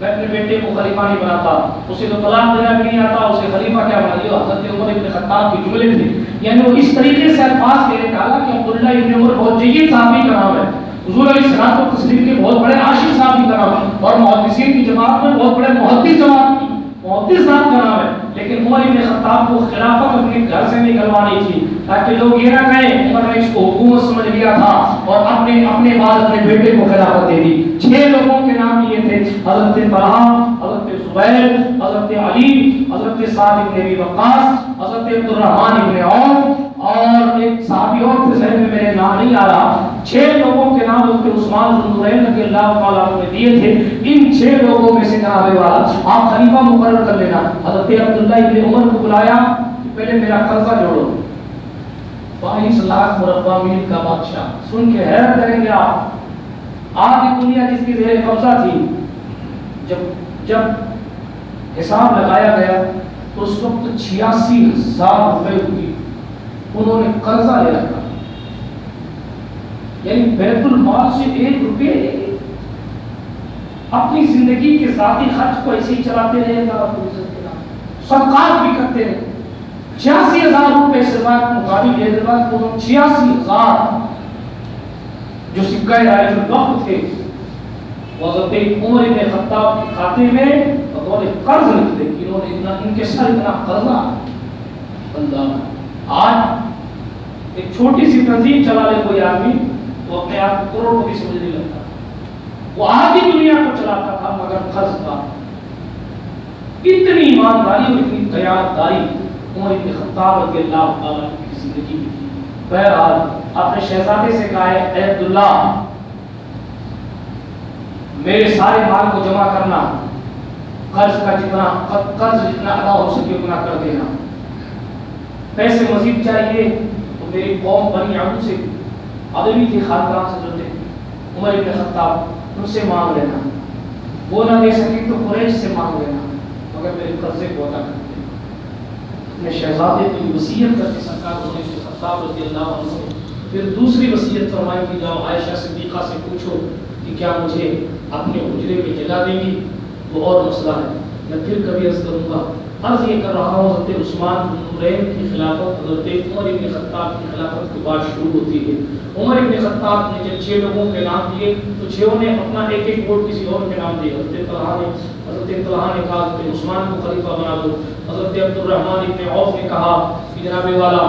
میں اپنے بیٹے کو خلیفہ نہیں بناتا۔ اسے تو طلاق دینا بھی نہیں آتا، اسے خلیفہ کیا بنا دیا حضرت عمر ابن خطاب کے جملے تھے۔ یعنی وہ اس طریقے سے الفاظ کہہ رہے کہا کہ عبداللہ ابن عمر بہت جید صحابی کا نام ہے۔ حضور علیہ السلام کو تسلیم کے بہت بڑے عاشق صحابی کا نام اور محدثین کی جماعت میں بہت بڑے محدث جماعت محدث صاحب کا نام ہے۔ لیکن عمر ابن خطاب کو خلافت اپنے گھر سے نکلوانی تھی تاکہ لوگ یہ نہ کہیں عمر نے اس کو حکومت سمجھ لیا تھا اور اپنے اپنے بعد اپنے بیٹے کو خلافت دے دی۔ چھ لوگوں کے نام یہ تھے، حضرت طلحہ حضرت زبیر، حضرت علی، حضرت سعد ابن ابی وقاص، حضرت عبد الرحمن ابن عوف اور ایک صحابی اور تھے ذہن میں میرے نام نہیں آ رہا۔ چھ لوگوں کے نام حضرت عثمان ذوالنورین رضی اللہ تعالیٰ عنہ نے دیے تھے۔ ان چھ لوگوں میں سے کہا جناب والا آپ خلیفہ مقرر کر لینا۔ حضرت عبداللہ ابن عمر کو بلایا پہلے میرا قرضہ جوڑو۔ بائیس لاکھ مربع میل کا بادشاہ سن کے حیرت کریں گے آپ۔ آج دنیا جس کی زیر قبضہ تھی، جب جب حساب لگایا گیا تو اس وقت چھیاسی ہزار روپے ہوئی انہوں نے قرضہ لے رکھا یعنی بیت المال سے ایک روپے اپنی زندگی کے ذاتی خرچ کو ایسے ہی چلاتے رہے گا صدقات بھی کرتے رہے چھیاسی ہزار روپے سے بعد مقابل یہ بعد انہوں چھیاسی ہزار جو سکہ رائے جو وقت تھے وہ عمر ابن خطاب کے کھاتے میں بطور قرض لکھ دے انہوں نے اتنا ان کے سر اتنا قرضہ اللہ آج ایک چھوٹی سی تنظیم چلا لے کوئی آدمی تو اپنے آپ کو کروڑ روپے سمجھ نہیں لگتا۔ وہ آدھی دنیا کو چلاتا تھا، مگر قرض تھا۔ اتنی ایمانداری اور اتنی قیادت داری عمر ابن خطاب رضی اللہ تعالیٰ کی زندگی میں تھی۔ بہرحال، اپنے شہزادے سے کہا ہے، اے عبداللہ، میرے سارے مال کو جمع کرنا، قرض کا جتنا، قرض جتنا ادا ہو سکے اتنا کر دینا۔ پیسے مزید چاہیے۔ تو میری قوم بنی عبد سے ادبی تھی، خاندان سے جو تھے۔ عمر ابن خطاب، ان سے مانگ لینا۔ وہ نہ دے سکے تو قریش سے مانگ لینا۔ مگر میرے قرضے کو ادا کر اپنے شہزادے کی وصیت کر کے سرکار عمر ابن خطاب رضی اللہ عنہ سے۔ پھر دوسری وصیت فرمائی کہ جاؤ عائشہ صدیقہ سے پوچھو کہ کیا مجھے اپنے حجرے میں جگہ دیں گی؟ وہ اور مسئلہ ہے۔ میں پھر کبھی عرض کروں گا عرض یہ کر رہا ہوں، حضرت عثمان بن نورین کی خلافت، حضرت عمر ابن خطاب کی خلافت کے بعد شروع ہوتی ہے۔ عمر ابن خطاب نے جب چھ لوگوں کے نام دیے، تو چھوں نے اپنا ایک ایک ووٹ کسی اور کے نام دیے حضرت طلحہ نے حضرت طلحہ نے کہا، حضرت عثمان کو خلیفہ بنا دو۔ حضرت عبد الرحمن ابن عوف نے کہا کہ جناب والا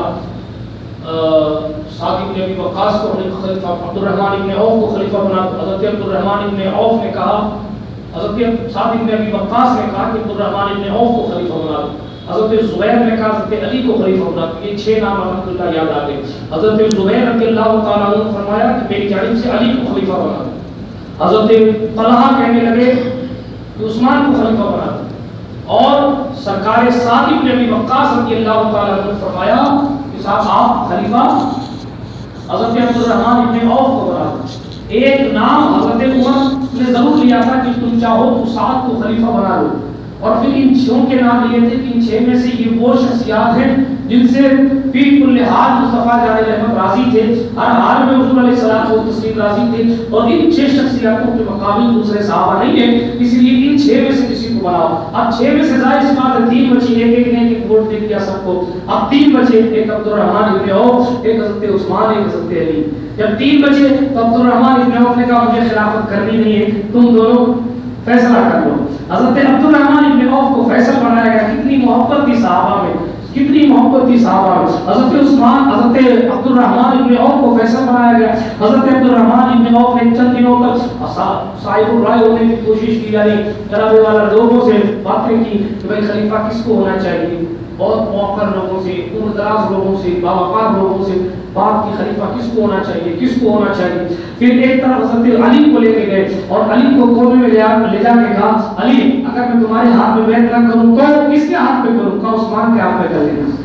سعد ابن ابی وقاص کو خلیفہ عبد الرحمن ابن عوف کو خلیفہ بنا دو۔ حضرت عبد الرحمن ابن عوف نے کہا حضرت سعد ابن ابی وقاص نے کہا کہ عبد ابن عوف کو خلیفہ بنا دو۔ حضرت زبیر نے کہا، حضرت علی کو خلیفہ بنا دو۔ یہ چھ نام الحمدللہ یاد آ گئے حضرت زبیر رضی اللہ تعالیٰ عنہ فرمایا کہ میری جانب سے علی کو خلیفہ بنا دو۔ حضرت طلحہ کہنے لگے کہ عثمان کو خلیفہ بنا دو۔ اور سرکار سعد ابن ابی وقاص رضی اللہ تعالیٰ عنہ فرمایا کہ صاحب، آپ خلیفہ حضرت عبد الرحمن ابن عوف کو بنا دو۔ ایک نام حضرت عمر نے ضرور لیا تھا کہ تم چاہو تو سات کو خلیفہ بنا لو۔ اور پھر ان چھوں کے نام لیے تھے کہ ان چھ میں سے یہ وہ شخصیات ہیں جن سے فی کل حال مصطفیٰ جان رحمت راضی تھے، ہر حال میں حضور علیہ السلام کو تسلیم راضی تھے۔ اور ان چھ شخصیاتوں کے مقابل دوسرے صحابہ نہیں ہیں، اس لیے ان چھ میں سے کو بناؤ اب چھ میں سے ظاہر سی بات ہے، تین بچی ایک ایک نے ایک ووٹ دے دیا سب کو۔ اب تین بچے ایک عبد الرحمان ابن عوف، ایک حضرت عثمان، ایک حضرت علی۔ جب تین بچے تو عبد الرحمان ابن عوف نے کہا، مجھے خلافت کرنی نہیں ہے، تم دونوں فیصلہ کر لو۔ حضرت عبد الرحمان ابن عوف کو فیصل بنایا گیا، کتنی محبت تھی صحابہ میں۔ کتنی محبت تھی صحابہ میں حضرت عثمان، حضرت عبد الرحمن ابن عوف کو فیصل بنایا گیا۔ حضرت عبد الرحمن ابن عوف نے چند دنوں تک صاحب الرائے ہونے کی کوشش کی یعنی جناب والا لوگوں سے باتیں کی کہ بھائی خلیفہ کس کو ہونا چاہیے؟ بہت موقع لوگوں سے عمر دراز لوگوں سے، باوقار لوگوں سے باپ کی خلیفہ کس کو ہونا چاہیے، کس کو ہونا چاہیے؟ پھر ایک طرف حضرت علی کو لے کے گئے اور علی کو کونے میں لے لے جا کے کہا، علی، اگر میں تمہارے ہاتھ میں بیٹھ نہ کروں تو کس کے ہاتھ پہ کروں؟ کہا، عثمان کے ہاتھ پہ کر لینا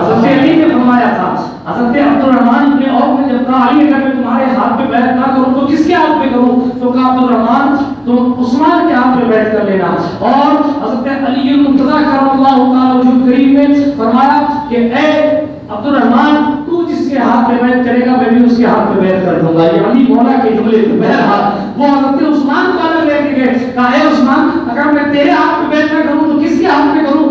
حضرت علی نے فرمایا تھا، حضرت عبد الرحمن ابن عوف نے جب کہا، علی اگر میں تمہارے ہاتھ پہ بیعت نہ کروں، تو کس کے ہاتھ پہ کروں؟ تو کہا عبد الرحمن تم عثمان کے ہاتھ پہ بیعت کر لینا۔ اور حضرت علی المرتضی کرم اللہ تعالی وجود کریم نے فرمایا کہ، اے عبد الرحمن تو جس کے ہاتھ پہ بیعت کرے گا، میں بھی اس کے ہاتھ پہ بیعت کر دوں گا۔ یہ علی مولا کے جملے پہ بہرحال وہ حضرت عثمان کو الگ لے کے گئے۔ کہا، اے عثمان، اگر میں تیرے ہاتھ پہ بیعت نہ کروں، تو کس کے ہاتھ پہ کروں؟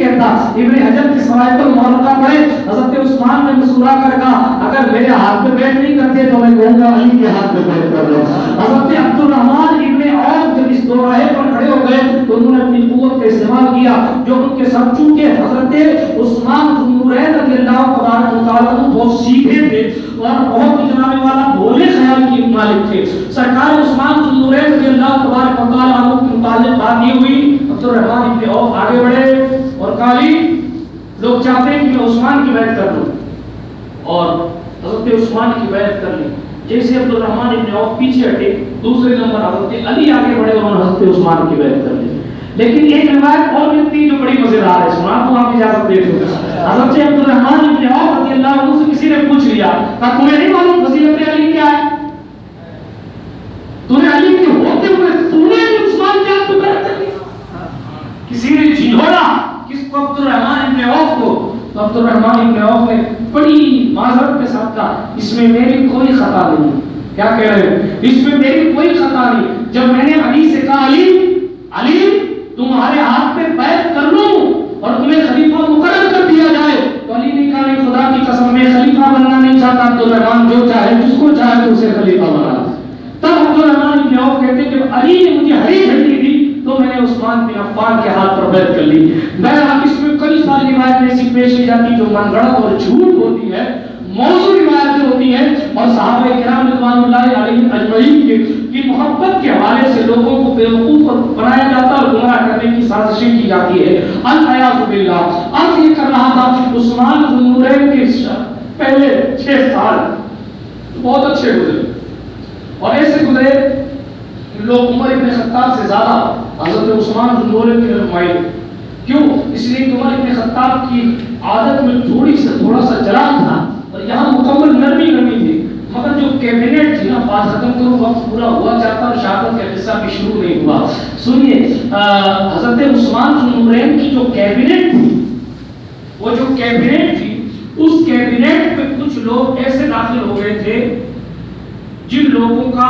کہتا ابن حجر کے سوائے المعلقہ پڑھے حضرت عثمان نے مسکرا کر کہا اگر میرے ہاتھ پہ بیعت نہیں کرتے تو میں کہوں گا علی کے ہاتھ پہ بیعت کر لو حضرت عبد الرحمن ابن عوف جب اس دوراہے پر کھڑے ہو گئے تو انہوں نے اپنی قوت کا استعمال کیا جو ان کے سب چونکہ حضرت عثمان نورین رضی اللہ تبارک و تعالیٰ بہت سیدھے تھے اور بہت جناب والا بھولے خیال کی مالک تھے سرکار عثمان نورین رضی اللہ تبارک و تعالیٰ عنہ کے متعلق بات یہ ہوئی عبد الرحمن ابن عوف آگے بڑھے اور کالی لوگ چاہتے ہیں کہ میں عثمان کی بیعت کر لوں اور حضرت عثمان کی بیعت کر لی جیسے عبد الرحمن ابن عوف پیچھے ہٹے، دوسرے نمبر حضرت علی آگے بڑھے اور حضرت عثمان کی بیعت کر لی۔ لیکن ایک روایت اور ملتی جو بڑی مزیدار ہے۔ سنا تو آپ اجازت دے دو۔ حضرت عبد الرحمن ابن عوف رضی اللہ عنہ سے کسی نے پوچھ لیا کہ تمہیں نہیں معلوم فضیلت علی کیا ہے؟ تمہیں علی کے ہوتے ہوئے تو نے عثمان کے ہاتھ پہ بیعت کر لی کسی نے جھنجھوڑا عبد الرحمن ابن عوف کو تو عبد الرحمن ابن عوف نے بڑی معذرت کے ساتھ کہا، اس میں میری کوئی خطا نہیں کیا کہہ رہے ہیں؟ اس میں میری کوئی خطا نہیں۔ جب میں نے علی سے کہا، علی علی، تمہارے ہاتھ پہ بیعت کر لوں اور تمہیں خلیفہ مقرر کر دیا جائے۔ تو علی نے کہا، نہیں، خدا کی قسم، میں خلیفہ بننا نہیں چاہتا۔ عبد الرحمن جو چاہے، جس کو چاہے تو اسے خلیفہ بنا تب عبد الرحمن ابن عوف کہتے کہ علی نے مجھے ہری جھنڈی دی۔ تو میں نے عثمان بن عفان کے ہاتھ پر بیعت کر لی۔ میں اب اس میں کئی ساری روایتیں ایسی پیش کی جاتی جو من گڑت اور جھوٹ ہوتی ہے موضوع روایتیں ہوتی ہیں اور صحابہ کرام رضوان اللہ علیہ اجمعین کے کی محبت کے حوالے سے لوگوں کو بیوقوف بنایا جاتا اور گمراہ کرنے کی سازشیں کی جاتی ہے الحیاض باللہ۔ اب یہ کر رہا تھا عثمان بن نورین کے پہلے چھ سال بہت اچھے گزرے۔ اور ایسے گزرے کہ لوگ عمر ابن خطاب سے زیادہ حضرت عثمان بن نورین کی رہنمائی کیوں؟ اس لیے کہ عمر ابن خطاب کی عادت میں تھوڑی سے تھوڑا سا جلال تھا اور یہاں مکمل نرمی نرمی تھی. مگر جو کیبنٹ تھی نا بات ختم کرو وقت پورا ہوا جاتا اور شہادت کا قصہ بھی شروع نہیں ہوا. سنیے حضرت عثمان نورین کی جو کیبنٹ تھی، وہ جو کیبنٹ تھی، اس کیبنٹ میں کچھ لوگ ایسے داخل ہو گئے تھے جن لوگوں کا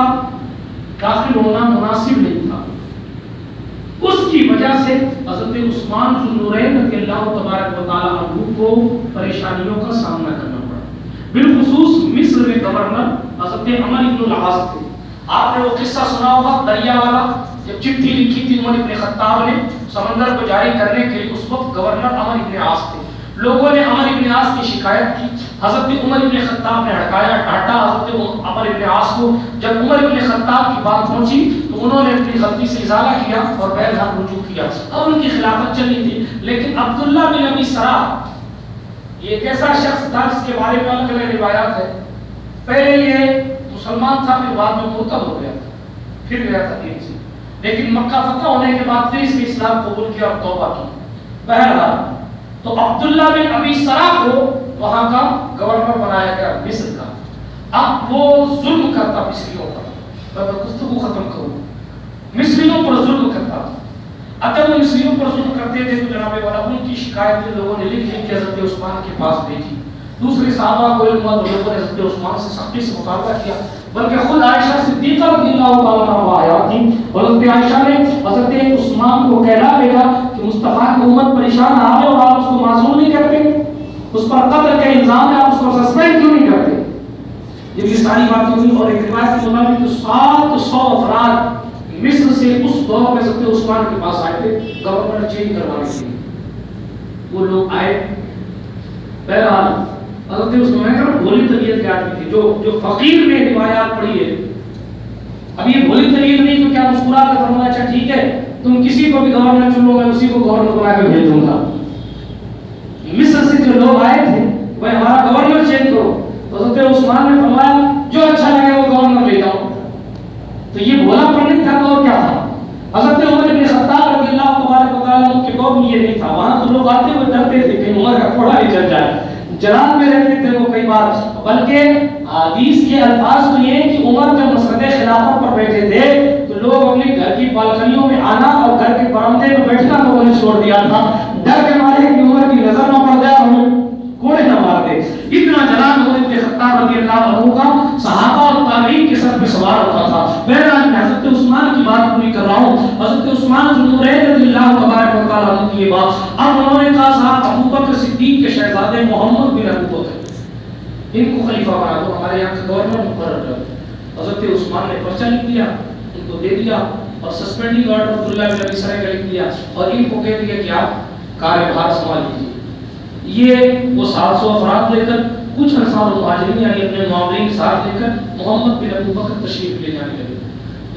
داخل ہونا مناسب نہیں تھا۔ اس کی وجہ سے حضرت عثمان ذوالنورین رضی اللہ تبارک و تعالی عنہ کو پریشانیوں کا سامنا کرنا پڑا۔ بالخصوص مصر میں گورنر حضرت عمر ابن العاص تھے۔ آپ نے وہ قصہ سنا ہوگا دریا والا، جب چٹھی لکھی تھی عمر ابن خطاب نے سمندر کو جاری کرنے کے لیے، اس وقت گورنر عمر ابن عاص تھے۔ لوگوں نے عمر ابن عاص کی شکایت کی۔ حضرت عمر ابن خطاب نے ہٹایا ڈانٹا حضرت عمر ابن عاص کو جب عمر ابن خطاب کی بات پہنچی تو انہوں نے اپنی غلطی سے ازالہ کیا اور بیل بہرحال رجوع کیا۔ اب ان کی خلافت چلی تھی۔ لیکن عبداللہ بن ابی سرا، یہ ایک ایسا شخص تھا جس کے بارے میں الگ الگ روایات ہے پہلے یہ مسلمان تھا، پھر بعد میں مرتد ہو گیا تھا، پھر گیا تھا دین سے۔ لیکن مکہ فتح ہونے کے بعد پھر اس نے اسلام قبول کیا اور توبہ کی۔ بہرحال تو عبداللہ بن ابی سرا کو وہاں کا گورنر بنایا گیا، مصر کا۔ اب وہ ظلم کرتا مصریوں پر میں گفتگو ختم کروں۔ مصریوں پر ظلم کرتا۔ اگر وہ مصریوں پر ظلم کرتے تھے تو جناب والا، ان کی شکایتیں لوگوں نے لکھ لکھ کے حضرت عثمان کے پاس بھیجی۔ دوسرے صحابہ کو علم ہوا تو لوگوں نے حضرت عثمان سے سختی سے مطالبہ کیا، بلکہ خود عائشہ صدیقہ رضی اللہ تعالیٰ عنہ آیا تھی حضرت عائشہ نے حضرت عثمان کو کہلا بھیجا کہ مصطفیٰ کی امت پریشان آ رہے اور آپ اس کو معذور نہیں کرتے۔ اس پر قتل کا الزام ہے، آپ اس کو سسپینڈ کیوں نہیں کرتے؟ جب یہ ساری باتیں ہوئی اور ایک روایت کے مطابق تو سات سو افراد مصر سے اس دور میں حضرت عثمان کے پاس آئے تھے گورنر چینج کروانے کے لیے وہ لوگ آئے۔ بہرحال حضرت عثمان کا بھولی طبیعت کے آدمی تھے جو جو فقیر نے روایات پڑھی ہے۔ اب یہ بھولی طبیعت نہیں تو کیا مسکرا کر فرمایا اچھا ٹھیک ہے، تم کسی کو بھی گورنر چنو میں اسی کو گورنر بنا کے بھیج دوں گا۔ مصر سے جو لوگ آئے تھے، وہ ہمارا گورنر چینج کرو۔ حضرت عثمان نے فرمایا، جو اچھا لگے وہ گورنر لے جاؤ تو یہ بولا پر نہیں تھا تو اور کیا تھا؟ حضرت عمر بن خطاب رضی اللہ تبارک و تعالیٰ کے دور میں یہ نہیں تھا۔ وہاں تو لوگ آتے ہوئے ڈرتے تھے کہ عمر کا تھوڑا نہیں چل جائے۔ جناب میں رہتے تھے وہ کئی بار، بلکہ حدیث کے الفاظ تو یہ کہ عمر جب مسجد خلافت پر بیٹھے تھے، تو لوگ اپنے گھر کی بالکنیوں میں آنا اور گھر کے برآمدے میں بیٹھنا لوگوں نے چھوڑ دیا تھا۔ ڈر کے مارے کہ عمر کی نظر نہ پڑ جائے اور ہمیں کوڑے نہ مار دے۔ اتنا جناب عمر بن خطاب رضی اللہ عنہ کا صحابہ اور تابعین پہ سوار ہوتا تھا۔ بہرحال میں حضرت عثمان کی بات پوری کر رہا ہوں۔ حضرت عثمان ذوالنورین رضی اللہ تبارک و تعالیٰ عنہ کی یہ بات۔ اب انہوں نے کہا، صاحب، ابو بکر صدیق کے شہزادے محمد بن ابو بکر۔ ان کو خلیفہ بنا دو، ہمارے یہاں کا گورنر مقرر کر حضرت عثمان نے پرچہ لکھ دیا، ان کو دے دیا اور سسپینڈنگ آرڈر عبداللہ بن ابی سرح کا لکھ دیا اور ان کو کہہ دیا کہ آپ کاروبار سنبھال لیجیے یہ وہ سات سو افراد لے کر کچھ انصار و مہاجرین یعنی اپنے معاملین ساتھ لے کر محمد بن ابو بکر تشریف لے جانے لگے۔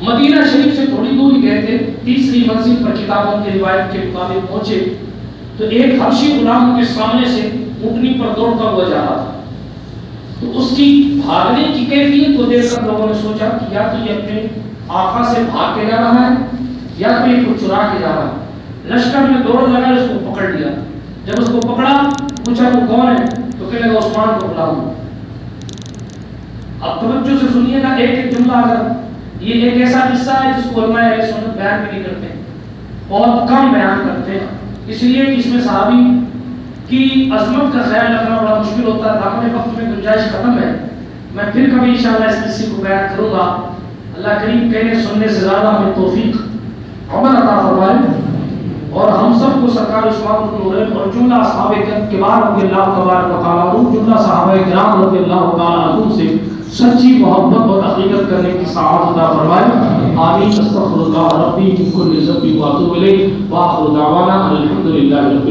مدینہ شریف سے تھوڑی دور ہی گئے تھے، تیسری منزل پر کتابوں کی روایت کے مطابق پہنچے۔ تو ایک حبشی غلام کے سامنے سے اونٹنی پر دوڑتا ہوا جا رہا تھا۔ تو اس کی بھاگنے کی کیفیت کو دیکھ کر لوگوں نے سوچا کہ یا تو یہ اپنے آقا سے بھاگ کے جا رہا ہے، یا تو یہ کچھ چرا کے جا رہا ہے۔ لشکر میں دوڑ لگا اس کو پکڑ لیا۔ جب اس کو پکڑا، پوچھا تو کون ہے؟ تو کہنے عثمان کو بلاؤں۔ اب توجہ سے سنیے گا ایک ایک جملہ اگر یہ ایک ایسا قصہ ہے جس کو علماء اہل سنت بیان بھی نہیں کرتے، بہت کم بیان کرتے۔ ہیں اس لیے کہ اس میں صحابی کی عظمت کا خیال رکھنا بڑا مشکل ہوتا ہے۔ داخل وقت میں گنجائش ختم ہے۔ میں پھر کبھی انشاءاللہ اس قصے کو بیان کروں گا۔ اللہ کریم کہنے سننے سے زیادہ ہمیں توفیق۔ عمل عطا فرمائے۔ اور ہم سب کو سرکار اسلام نورین اور جملہ صحابہ کبار رضی اللہ تبارک و تعالیٰ عنہ جملہ صحابہ کرام رضی اللہ تعالیٰ عنہ سے سچی محبت اور حقیقت کرنے کی سعادت عطا فرمائے۔ آمین۔ استغفر اللہ ربی من کل ذنب و اتوب الیہ۔ واخر دعوانا الحمدللہ رب